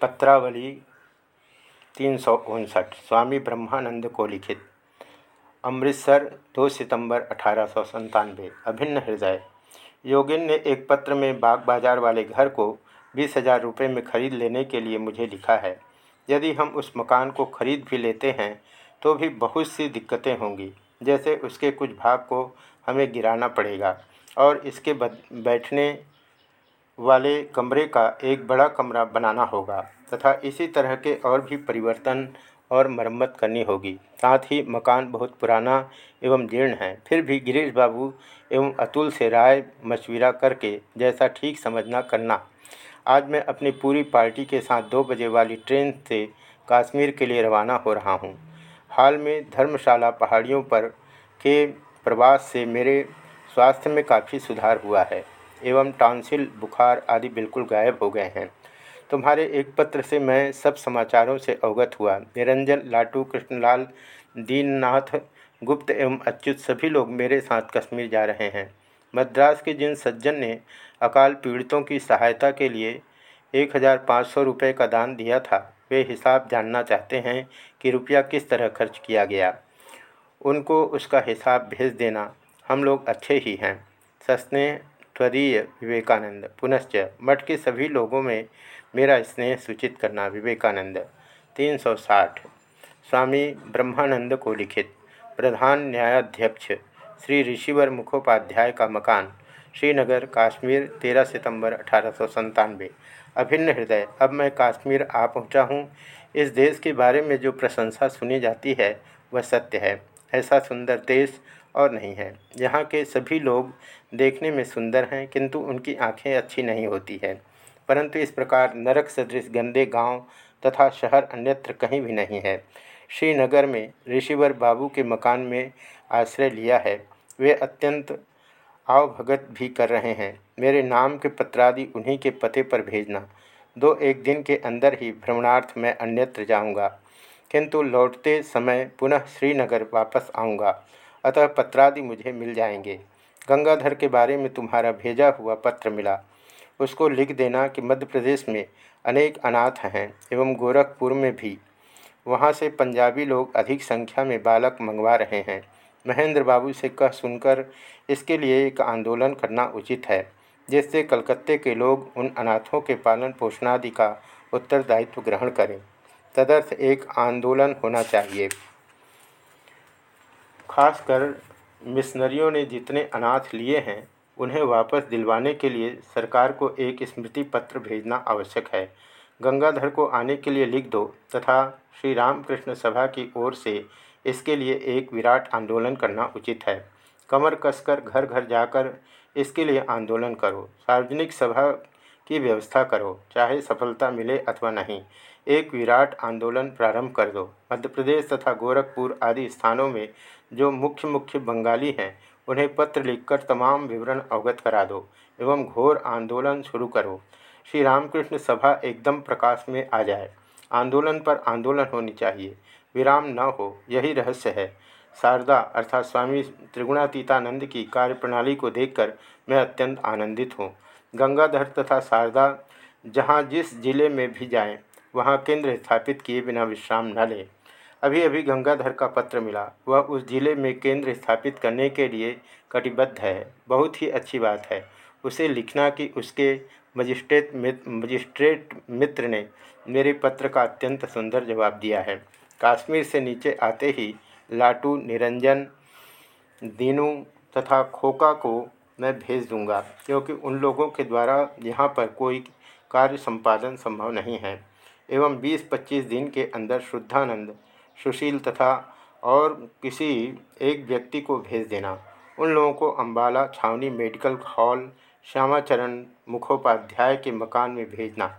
पत्रावली तीन सौ उनसठ, स्वामी ब्रह्मानंद को लिखित, अमृतसर 2 सितंबर अठारह अभिन्न हृदय। योगिन ने एक पत्र में बाग बाज़ार वाले घर को बीस हज़ार रुपये में खरीद लेने के लिए मुझे लिखा है। यदि हम उस मकान को खरीद भी लेते हैं तो भी बहुत सी दिक्कतें होंगी, जैसे उसके कुछ भाग को हमें गिराना पड़ेगा, और इसके बैठने वाले कमरे का एक बड़ा कमरा बनाना होगा, तथा इसी तरह के और भी परिवर्तन और मरम्मत करनी होगी। साथ ही मकान बहुत पुराना एवं जीर्ण है, फिर भी गिरीश बाबू एवं अतुल से राय मशविरा करके जैसा ठीक समझना करना। आज मैं अपनी पूरी पार्टी के साथ दो बजे वाली ट्रेन से कश्मीर के लिए रवाना हो रहा हूँ। हाल में धर्मशाला पहाड़ियों पर के प्रवास से मेरे स्वास्थ्य में काफ़ी सुधार हुआ है। एवं टांसिल, बुखार आदि बिल्कुल गायब हो गए हैं। तुम्हारे एक पत्र से मैं सब समाचारों से अवगत हुआ। निरंजन, लाटू, कृष्णलाल, दीननाथ, गुप्त एवं अच्युत सभी लोग मेरे साथ कश्मीर जा रहे हैं। मद्रास के जिन सज्जन ने अकाल पीड़ितों की सहायता के लिए एक हज़ार पाँच सौ रुपये का दान दिया था, वे हिसाब जानना चाहते हैं कि रुपया किस तरह खर्च किया गया। उनको उसका हिसाब भेज देना। हम लोग अच्छे ही हैं। सस्ने त्वरीय विवेकानंद। पुनश्च, मठ के सभी लोगों में मेरा स्नेह सूचित करना विवेकानंद। तीन सौ साठ। स्वामी ब्रह्मानंद को लिखित। प्रधान न्यायाध्यक्ष, श्री ऋषिवर मुखोपाध्याय का मकान, श्रीनगर, काश्मीर, तेरह सितंबर अठारह अभिन्न हृदय, अब मैं काश्मीर आ पहुँचा हूँ। इस देश के बारे में जो प्रशंसा सुनी जाती है, वह सत्य है। ऐसा सुंदर देश और नहीं है। यहाँ के सभी लोग देखने में सुंदर हैं, किंतु उनकी आँखें अच्छी नहीं होती हैं। परंतु इस प्रकार नरक सदृश गंदे गाँव तथा शहर अन्यत्र कहीं भी नहीं है। श्रीनगर में ऋषिवर बाबू के मकान में आश्रय लिया है। वे अत्यंत आवभगत भी कर रहे हैं। मेरे नाम के पत्रादि उन्हीं के पते पर भेजना। दो एक दिन के अंदर ही भ्रमणार्थ मैं अन्यत्र जाऊँगा। किंतु लौटते समय पुनः श्रीनगर वापस आऊँगा। अतः पत्रादि मुझे मिल जाएँगे। गंगाधर के बारे में तुम्हारा भेजा हुआ पत्र मिला। उसको लिख देना कि मध्य प्रदेश में अनेक अनाथ हैं एवं गोरखपुर में भी। वहाँ से पंजाबी लोग अधिक संख्या में बालक मंगवा रहे हैं। महेंद्र बाबू से कह सुनकर इसके लिए एक आंदोलन करना उचित है, जिससे कलकत्ते के लोग उन अनाथों के पालन पोषणादि का उत्तरदायित्व ग्रहण करें। तदर्थ एक आंदोलन होना चाहिए। खासकर मिशनरियों ने जितने अनाथ लिए हैं, उन्हें वापस दिलवाने के लिए सरकार को एक स्मृति पत्र भेजना आवश्यक है। गंगाधर को आने के लिए लिख दो तथा श्री रामकृष्ण सभा की ओर से इसके लिए एक विराट आंदोलन करना उचित है। कमर कसकर घर घर जाकर इसके लिए आंदोलन करो। सार्वजनिक सभा की व्यवस्था करो, चाहे सफलता मिले अथवा नहीं। एक विराट आंदोलन प्रारंभ कर दो। मध्य प्रदेश तथा गोरखपुर आदि स्थानों में जो मुख्य मुख्य बंगाली हैं, उन्हें पत्र लिखकर तमाम विवरण अवगत करा दो एवं घोर आंदोलन शुरू करो। श्री रामकृष्ण सभा एकदम प्रकाश में आ जाए। आंदोलन पर आंदोलन होनी चाहिए। विराम न हो, यही रहस्य है। शारदा अर्थात स्वामी त्रिगुणातीतानंद की कार्यप्रणाली को देखकर मैं अत्यंत आनंदित हूँ। गंगाधर तथा शारदा जहाँ जिस ज़िले में भी जाएँ, वहाँ केंद्र स्थापित किए बिना विश्राम न लें। अभी अभी गंगाधर का पत्र मिला। वह उस ज़िले में केंद्र स्थापित करने के लिए कटिबद्ध है। बहुत ही अच्छी बात है। उसे लिखना कि उसके मजिस्ट्रेट मित्र मजिस्ट्रेट मित्र ने मेरे पत्र का अत्यंत सुंदर जवाब दिया है। कश्मीर से नीचे आते ही लाटू, निरंजन, दीनू तथा खोका को मैं भेज दूँगा, क्योंकि उन लोगों के द्वारा यहाँ पर कोई कार्य संपादन संभव नहीं है। एवं 20-25 दिन के अंदर शुद्धानंद सुशील तथा और किसी एक व्यक्ति को भेज देना। उन लोगों को अम्बाला छावनी मेडिकल हॉल, श्यामाचरण मुखोपाध्याय के मकान में भेजना।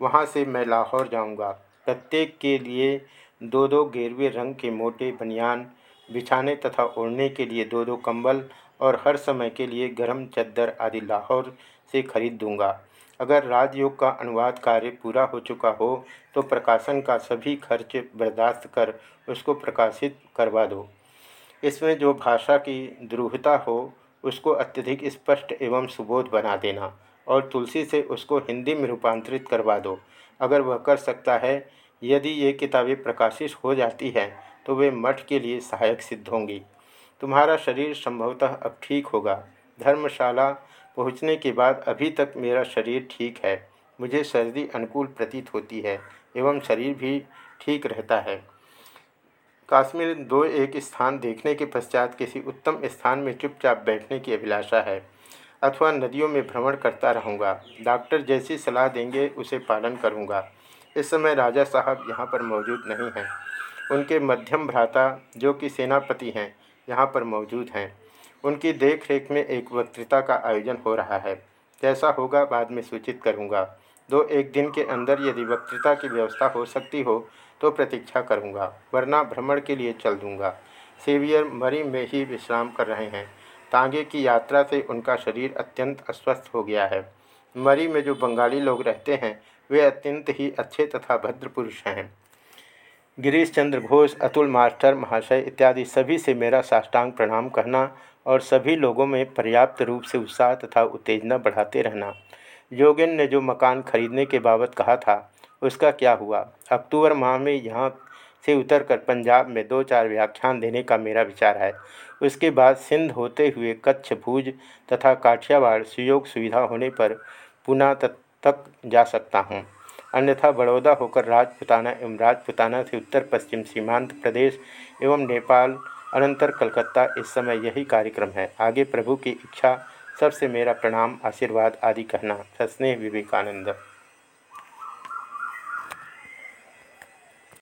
वहाँ से मैं लाहौर जाऊँगा। प्रत्येक के लिए दो दो गेरवे रंग के मोटे बनियान बिछाने तथा ओढ़ने के लिए दो दो कंबल और हर समय के लिए गर्म चद्दर आदि लाहौर से खरीद दूँगा। अगर राजयोग का अनुवाद कार्य पूरा हो चुका हो तो प्रकाशन का सभी खर्च बर्दाश्त कर उसको प्रकाशित करवा दो। इसमें जो भाषा की द्रूहता हो, उसको अत्यधिक स्पष्ट एवं सुबोध बना देना और तुलसी से उसको हिंदी में रूपांतरित करवा दो। अगर वह कर सकता है, यदि ये किताबें प्रकाशित हो जाती हैं तो वे मठ के लिए सहायक सिद्ध होंगी। तुम्हारा शरीर संभवतः अब ठीक होगा। धर्मशाला पहुँचने के बाद अभी तक मेरा शरीर ठीक है। मुझे सर्दी अनुकूल प्रतीत होती है एवं शरीर भी ठीक रहता है। काश्मीर दो एक स्थान देखने के पश्चात किसी उत्तम स्थान में चुपचाप बैठने की अभिलाषा है, अथवा नदियों में भ्रमण करता रहूँगा। डॉक्टर जैसी सलाह देंगे, उसे पालन करूँगा। इस समय राजा साहब यहाँ पर मौजूद नहीं हैं। उनके मध्यम भ्राता, जो कि सेनापति हैं यहाँ पर मौजूद हैं। उनकी देख रेख में एक वक्तृता का आयोजन हो रहा है। कैसा होगा, बाद में सूचित करूँगा। दो एक दिन के अंदर यदि वक्तृता की व्यवस्था हो सकती हो तो प्रतीक्षा करूँगा, वरना भ्रमण के लिए चल दूँगा। सेवियर मरी में ही विश्राम कर रहे हैं। तांगे की यात्रा से उनका शरीर अत्यंत अस्वस्थ हो गया है। मरी में जो बंगाली लोग रहते हैं, वे अत्यंत ही अच्छे तथा भद्र पुरुष हैं। गिरीश चंद्र घोष, अतुल मास्टर, महाशय इत्यादि सभी से मेरा साष्टांग प्रणाम करना और सभी लोगों में पर्याप्त रूप से उत्साह तथा उत्तेजना बढ़ाते रहना। योगिन ने जो मकान खरीदने के बाबत कहा था, उसका क्या हुआ? अक्टूबर माह में यहाँ से उतरकर पंजाब में दो चार व्याख्यान देने का मेरा विचार है। उसके बाद सिंध होते हुए कच्छ, भूज तथा काठियावाड़ सुयोग सुविधा होने पर पुना तक जा सकता हूँ। अन्यथा बड़ौदा होकर राजपुताना एवं राजपुताना से उत्तर पश्चिम सीमांत प्रदेश एवं नेपाल, अनंतर कलकत्ता इस समय यही कार्यक्रम है। आगे प्रभु की इच्छा, सबसे मेरा प्रणाम, आशीर्वाद आदि कहना। सस्नेह विवेकानंद।